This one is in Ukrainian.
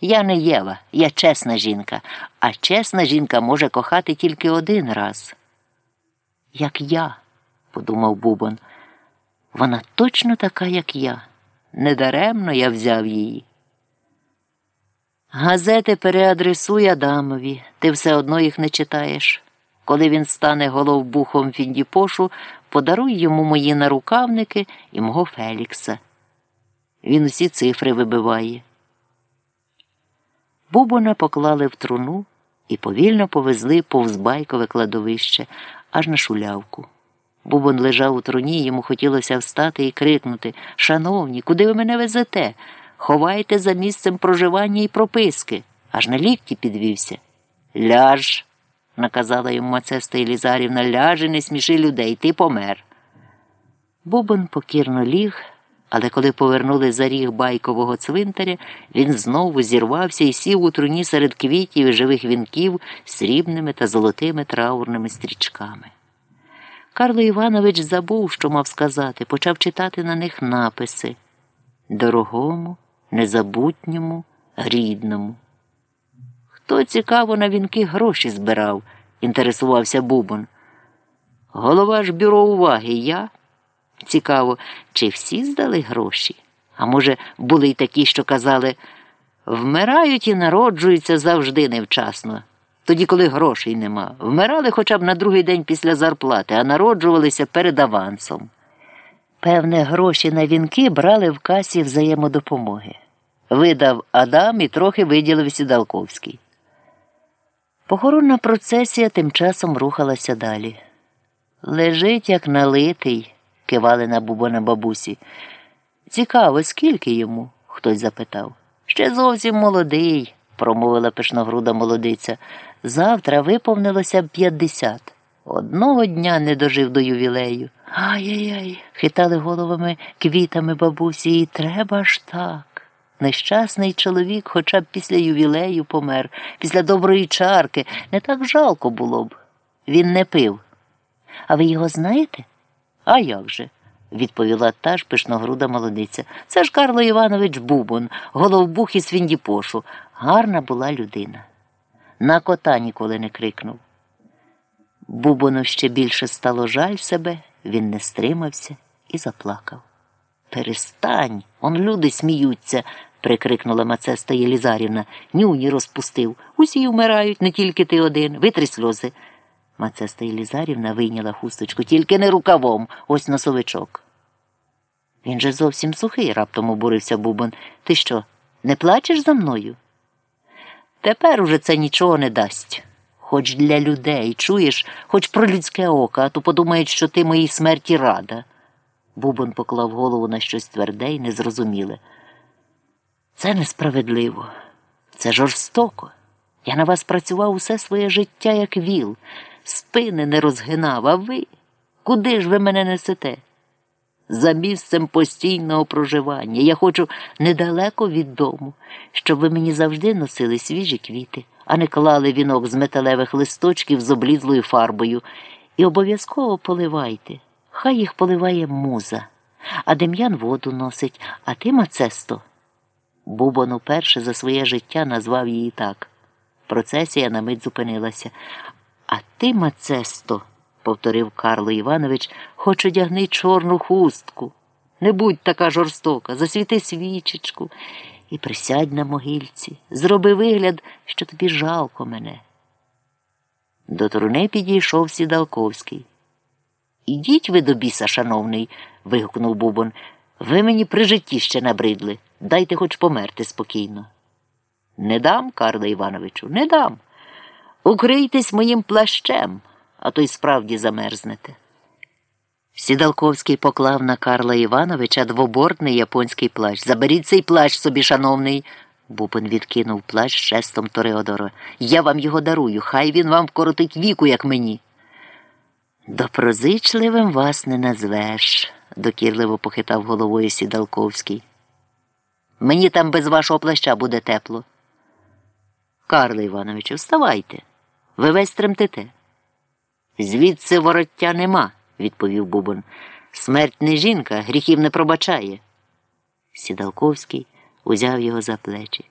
Я не Єва, я чесна жінка, а чесна жінка може кохати тільки один раз. Як я, подумав Бубон, вона точно така, як я. Недаремно я взяв її. Газети переадресуй Адамові, ти все одно їх не читаєш. Коли він стане головбухом Фіндіпошу, подаруй йому мої нарукавники і мого Фелікса. Він усі цифри вибиває. Бубона поклали в труну і повільно повезли повз байкове кладовище аж на шулявку. Бубон лежав у труні, йому хотілося встати і крикнути Шановні, куди ви мене везете? Ховайте за місцем проживання і прописки. Аж на лікті підвівся. Ляж, наказала йому Мацеста Єлізарівна, ляж і не сміши людей, ти помер. Бубон покірно ліг, але коли повернули за ріг байкового цвинтаря, він знову зірвався і сів у труні серед квітів і живих вінків срібними та золотими траурними стрічками. Карло Іванович забув, що мав сказати, почав читати на них написи дорогому, незабутньому, рідному. Хто цікаво на вінки гроші збирав, інтересувався Бубон. Голова ж бюро уваги я. Цікаво, чи всі здали гроші? А може, були й такі, що казали вмирають і народжуються завжди невчасно, тоді, коли грошей нема. Вмирали хоча б на другий день після зарплати, а народжувалися перед авансом. Певне, гроші на вінки брали в касі взаємодопомоги. Видав Адам і трохи виділив Сідалковський. Похоронна процесія тим часом рухалася далі. Лежить, як налитий, кивали на бубона бабусі. Цікаво, скільки йому? хтось запитав. Ще зовсім молодий, промовила пишногруда молодиця. Завтра виповнилося б п'ятдесят. Одного дня не дожив до ювілею. Ай-яй-яй, хитали головами квітами бабусі, і треба ж так. Нещасний чоловік хоча б після ювілею помер, після доброї чарки. Не так жалко було б. Він не пив. А ви його знаєте? А як же? відповіла та ж пишногруда молодиця. Це ж Карло Іванович Бубон, головбух із Фіндіпошу. Гарна була людина. На кота ніколи не крикнув. Бубону ще більше стало жаль себе, він не стримався і заплакав. Перестань, он люди сміються, прикрикнула Мацеста Єлізарівна. Нюні розпустив. Усі вмирають, не тільки ти один. Витри сльози. Мацеста Єлізарівна вийняла хусточку, тільки не рукавом, ось носовичок. Він же зовсім сухий, раптом обурився Бубон. Ти що, не плачеш за мною? Тепер уже це нічого не дасть. Хоч для людей, чуєш, хоч про людське око, а то подумають, що ти моїй смерті рада. Бубон поклав голову на щось тверде й незрозуміле. Це несправедливо, це жорстоко. Я на вас працював усе своє життя, як віл, спини не розгинав, а ви? Куди ж ви мене несете? За місцем постійного проживання. Я хочу недалеко від дому, щоб ви мені завжди носили свіжі квіти, а не клали вінок з металевих листочків з облізлою фарбою. І обов'язково поливайте. Хай їх поливає муза, а Дем'ян воду носить, а ти, Мацесто. Бубон уперше за своє життя назвав її так. Процесія на мить зупинилася. А ти, Мацесто, повторив Карло Іванович, хоч одягни чорну хустку. Не будь така жорстока, засвіти свічечку і присядь на могильці. Зроби вигляд, що тобі жалко мене. До труни підійшов Сідалковський. Ідіть ви до біса, шановний, вигукнув Бубон. Ви мені при житті ще набридли. Дайте хоч померти спокійно. Не дам, Карле Івановичу, не дам. Укрийтесь моїм плащем, а то й справді замерзнете. Сідалковський поклав на Карла Івановича двобортний японський плащ. Заберіть цей плащ собі, шановний. Бубон відкинув плащ жестом Тореодора. Я вам його дарую, хай він вам вкоротить віку, як мені. Допрозичливим вас не назвеш, докірливо похитав головою Сідалковський. Мені там без вашого плаща буде тепло. Карле Івановичу, вставайте. Ви весь тремтете. Звідси вороття нема, відповів Бубон. Смерть не жінка, гріхів не пробачає. Сідалковський узяв його за плечі.